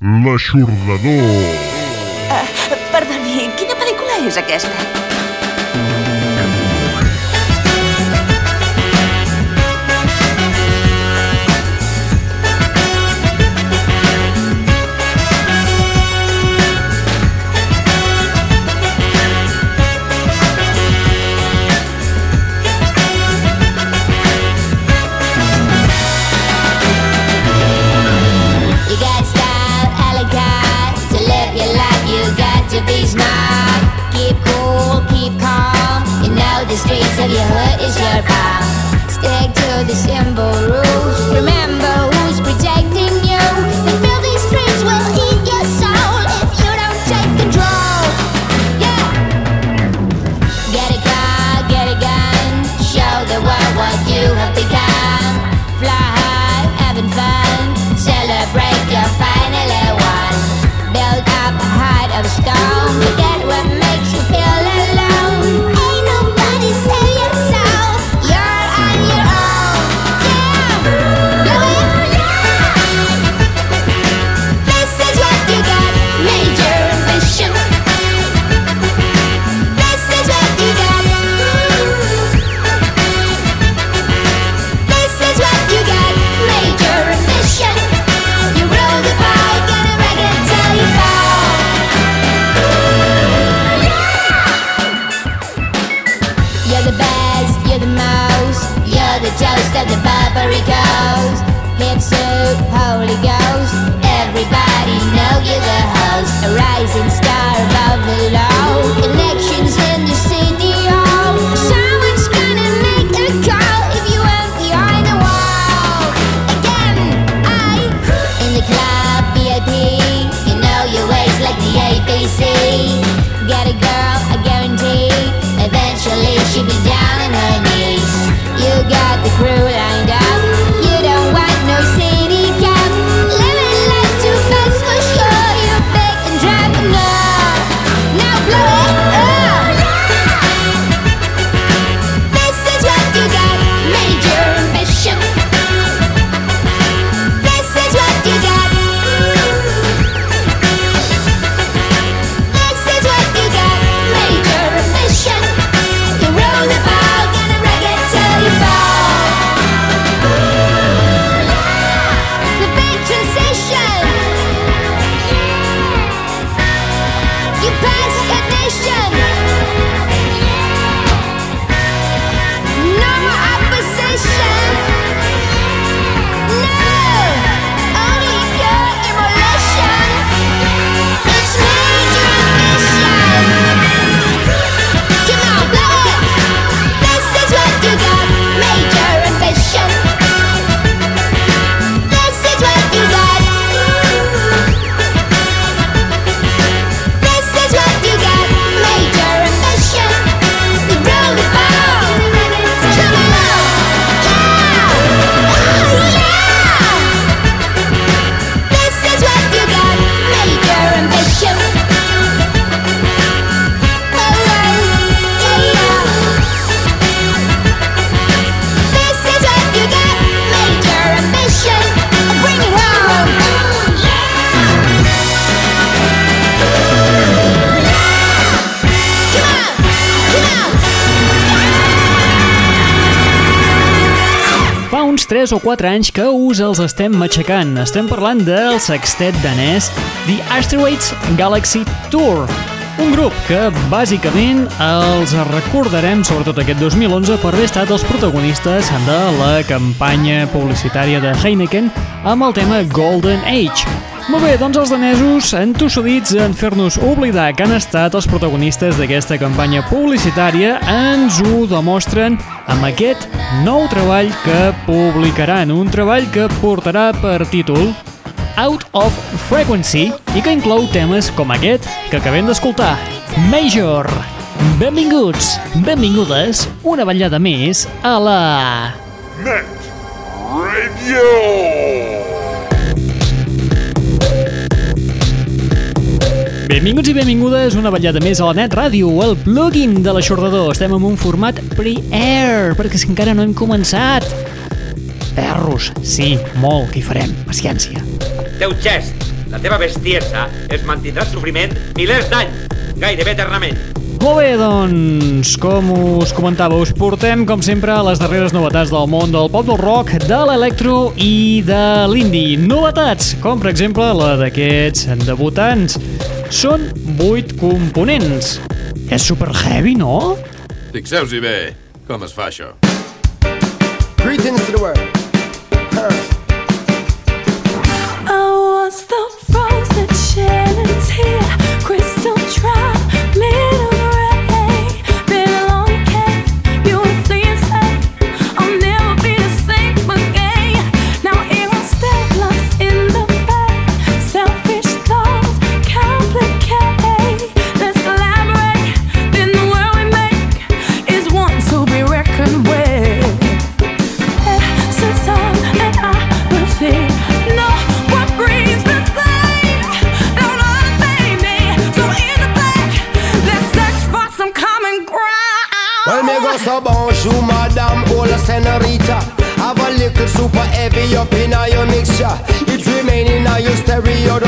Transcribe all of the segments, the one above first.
L'aixordador. Uh, perdoni, quina pel·lícula és aquesta? streets of your hood is your bomb. Stick to the simple rules. Remember. 3 o 4 anys que us els estem matxacant. Estem parlant del sextet danès The Asteroids Galaxy Tour, un grup que bàsicament els recordarem, sobretot aquest 2011, per haver estat els protagonistes de la campanya publicitària de Heineken amb el tema Golden Age, molt bé, doncs els danesos, entossudits en fer-nos oblidar que han estat els protagonistes d'aquesta campanya publicitària, ens ho demostren amb aquest nou treball que publicaran, un treball que portarà per títol Out of Frequency i que inclou temes com aquest que acabem d'escoltar, Major. Benvinguts, benvingudes, una ballada més a la... Net Radio! Benvinguts i benvingudes una vetllada més a la Net Ràdio, el plugin de l'aixordador. Estem en un format pre-air, perquè és que encara no hem començat. Perros, sí, molt, que hi farem, paciència. Teu xest, La teva bestiesa es mantindrà en sofriment milers d'anys, gairebé eternament. Molt bé, doncs, com us comentava, us portem, com sempre, les darreres novetats del món del pop del rock, de l'electro i de l'indie. Novetats, com per exemple la d'aquests debutants. Són 8 components. És super heavy, no? Fixeu-s'hi bé com es fa això. Greetings to the world.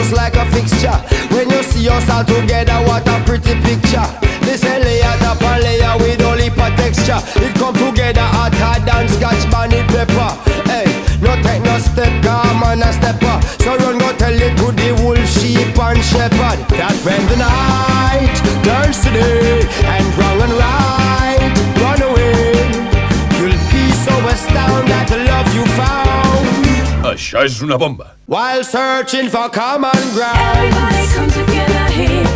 Just like a fixture. When you see us all together, what a pretty picture. This a layer a layer with all heap texture. It come together hotter than scotch bonnet pepper. Hey, no take no step, come on a stepper. So run go tell it to the wolf, sheep and shepherd. Found Això és una bomba. while searching for common ground. Everybody come together, hear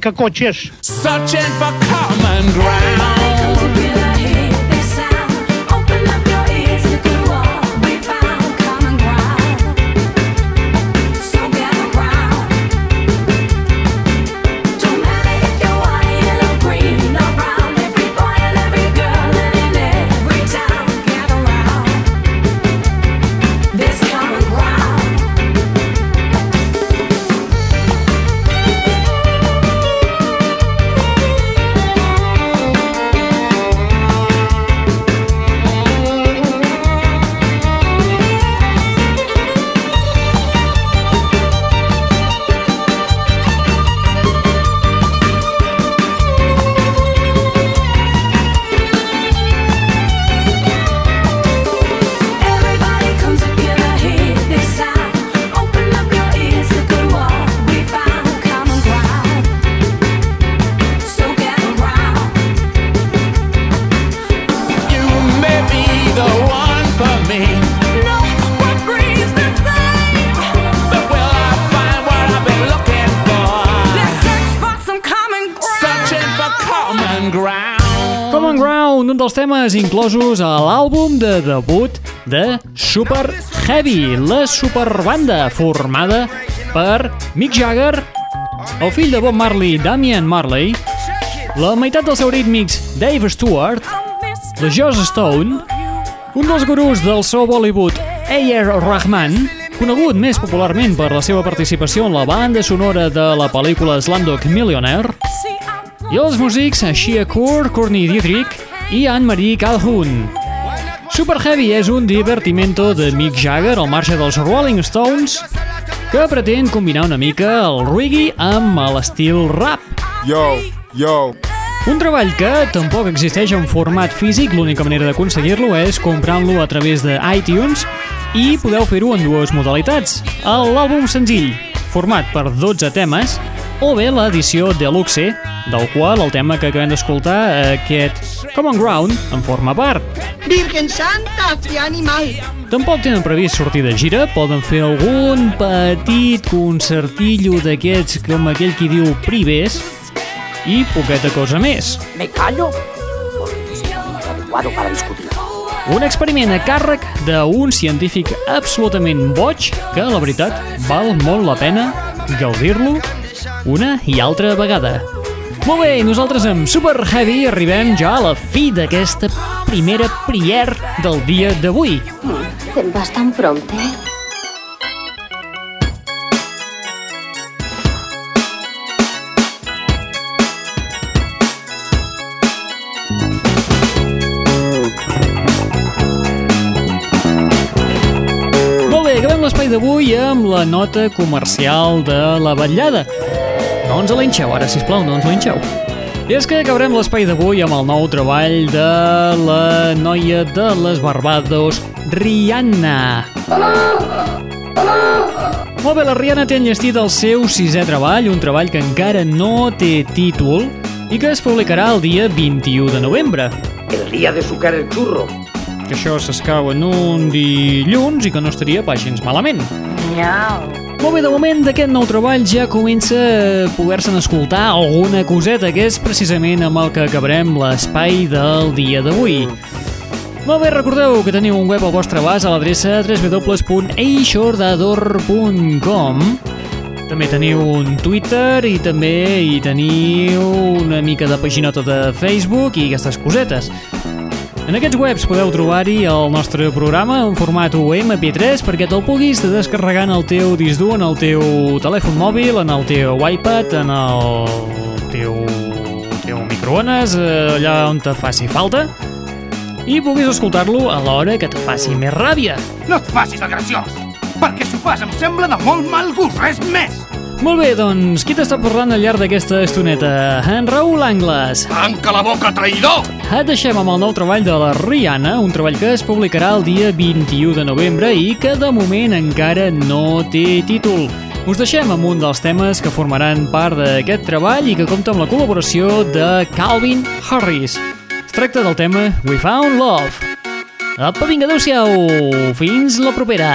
És un trencacotxes. Searching for common ground. Dels temes inclosos a l'àlbum de debut de Super Heavy, la superbanda formada per Mick Jagger, el fill de Bob Marley, Damian Marley, la meitat dels seus rítmics, Dave Stewart, la Joss Stone, un dels gurus del so Bollywood, A.R. Rahman, conegut més popularment per la seva participació en la banda sonora de la pel·lícula Slumdog Millionaire, i els músics Shia Kur, Courtney Dietrich i Anne-Marie Calhoun. Super Heavy és un divertimento de Mick Jagger al marge dels Rolling Stones que pretén combinar una mica el reggae amb l'estil rap. Yo, yo. Un treball que tampoc existeix en format físic, l'única manera d'aconseguir-lo és comprant-lo a través de iTunes i podeu fer-ho en dues modalitats. L'àlbum senzill, format per 12 temes, o bé l'edició Deluxe, del qual el tema que acabem d'escoltar, aquest Common Ground, en forma part. Virgen Santa, qué animal. Tampoc tenen previst sortir de gira, poden fer algun petit concertillo d'aquests, com aquell qui diu privés, i poqueta cosa més. Me callo porque único adecuado para discutir. Un experiment a càrrec d'un científic absolutament boig que, la veritat, val molt la pena gaudir-lo una i altra vegada. Molt bé, nosaltres amb Super Heavy arribem ja a la fi d'aquesta primera prier del dia d'avui. Te'n vas tan prompte? Molt bé, acabem l'espai d'avui amb la nota comercial de la vetllada. No ens alenxeu ara, sisplau, no ens alenxeu. I és que acabarem l'espai d'avui amb el nou treball de la noia de les Barbados, Rihanna. Molt bé, la Rihanna té enllestit el seu sisè treball, un treball que encara no té títol i que es publicarà el dia 21 de novembre. El día de sucar el churro. Que això s'escau en un dilluns i que no estaria pas gens malament. Miau. Molt bé, de moment d'aquest nou treball ja comença a poder-se'n escoltar alguna coseta, que és precisament amb el que acabarem l'espai del dia d'avui. Molt bé, recordeu que teniu un web al vostre abast a l'adreça www.eixordador.com També teniu un Twitter i també hi teniu una mica de paginota de Facebook i aquestes cosetes. En aquests webs podeu trobar-hi el nostre programa en format UMP3 perquè te'l puguis descarregar en el teu disc dur, en el teu telèfon mòbil, en el teu iPad, en el teu, teu microones, eh, allà on te faci falta, i puguis escoltar-lo a l'hora que te faci més ràbia. No et facis el graciós, perquè si ho fas em sembla de molt mal gust, res més. Molt bé, doncs, qui t'està parlant al llarg d'aquesta estoneta? En Raül Angles. Tanca la boca, traïdor! Et deixem amb el nou treball de la Rihanna, un treball que es publicarà el dia 21 de novembre i que de moment encara no té títol. Us deixem amb un dels temes que formaran part d'aquest treball i que compta amb la col·laboració de Calvin Harris. Es tracta del tema We Found Love. Apa, vinga, adeu-siau! Fins la propera!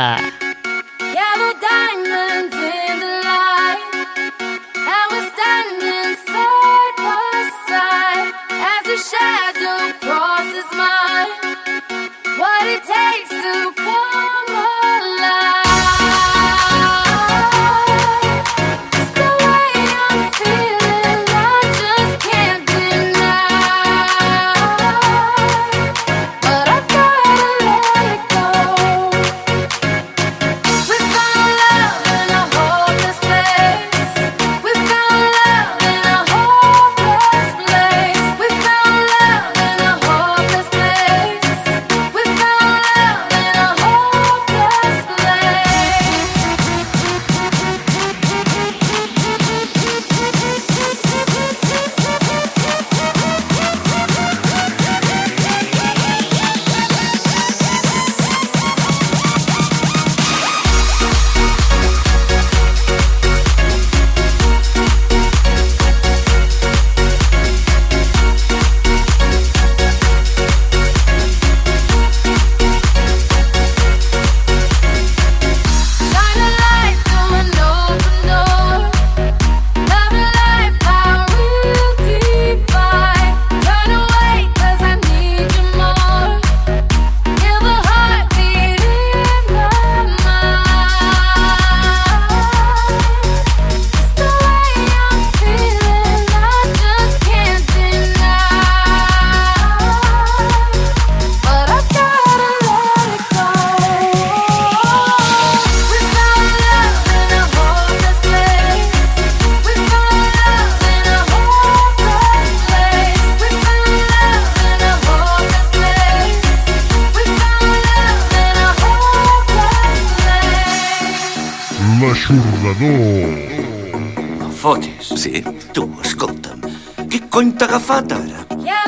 Tu, ascolta'm, que conta agafat ara? Ja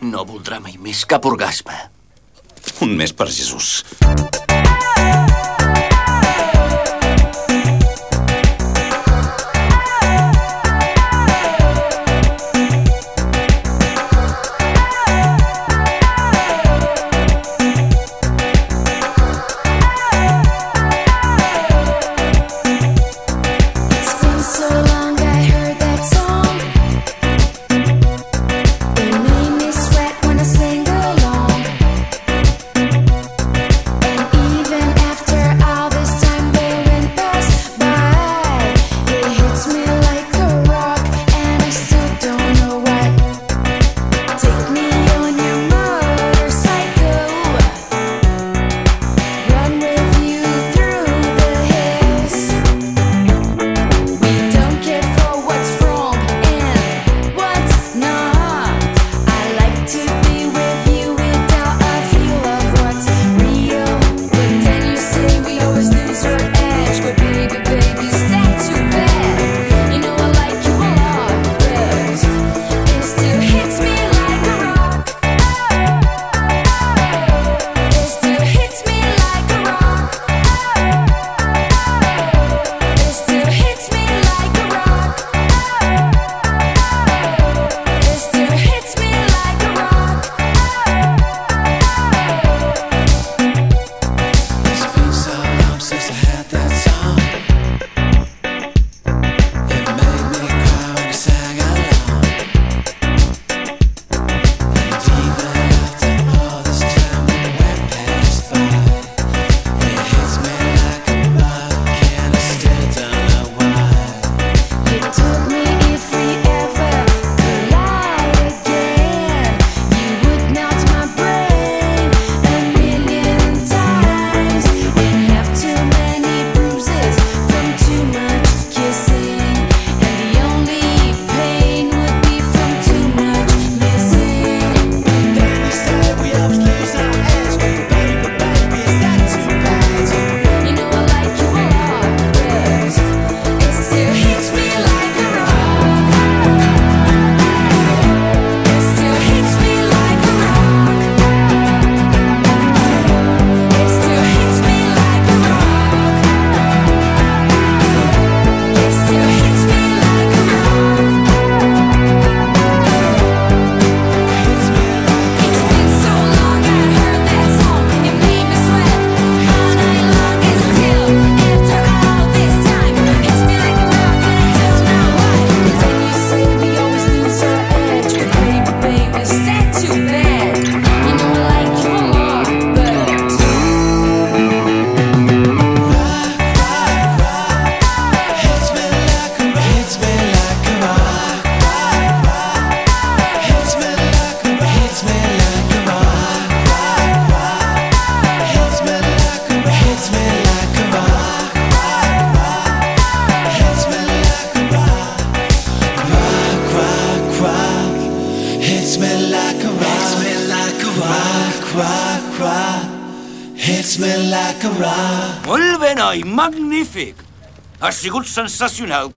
No voldrà mai més cap orgasme. Un mes per Jesús. A sigut sensacional.